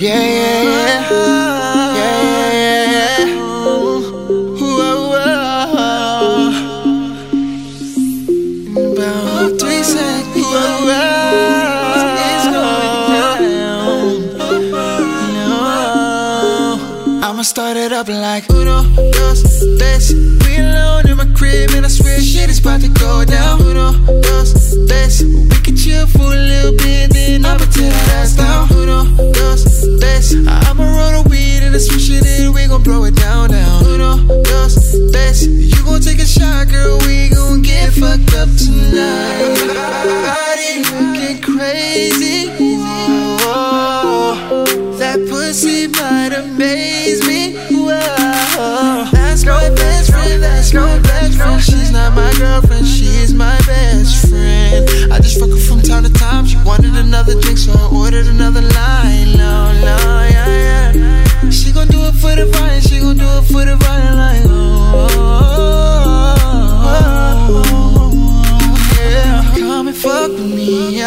yeah, yeah, yeah, yeah, yeah. Whoa, whoa. In about three seconds, whoa, whoa. It's going down. No. I'ma start it up like Uno, dos, tres. We alone in my crib, and I swear shit is about to go down. I'ma roll the weed and I switch it in, we gon' blow it down, down. Uno, dos, tres. You It for the vine. Like, oh, yeah. Come and fuck with me.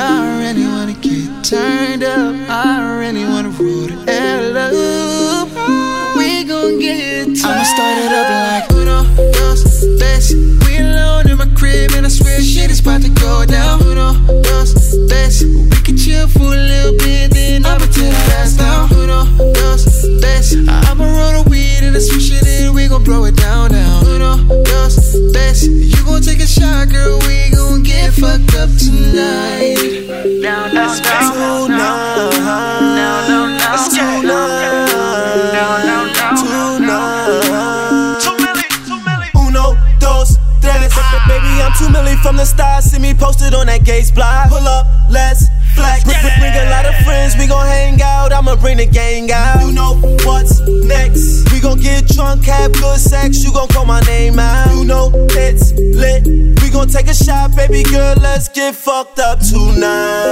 From the stars. See me posted on that Gates block. Pull up, let's flex. Bring, bring, bring a lot of friends. We gon' hang out. I'ma bring the gang out. You know what's next. We gon' get drunk, have good sex. You gon' call my name out. You know it's lit. We gon' take a shot, baby girl. Let's get fucked up tonight.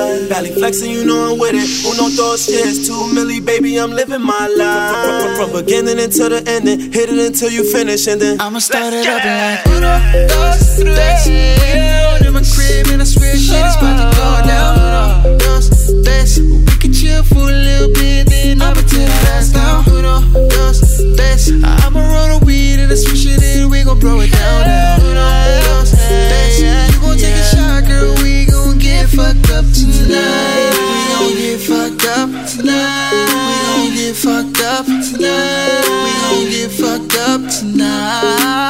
Valley flexing, you know I'm with it. Uno, dos, yes. Two milli, baby, I'm living my life. From, beginning until the ending. Hit it until you finish and then. I'ma start it up like Uno, dos, tres. We in my crib and I swear shit is time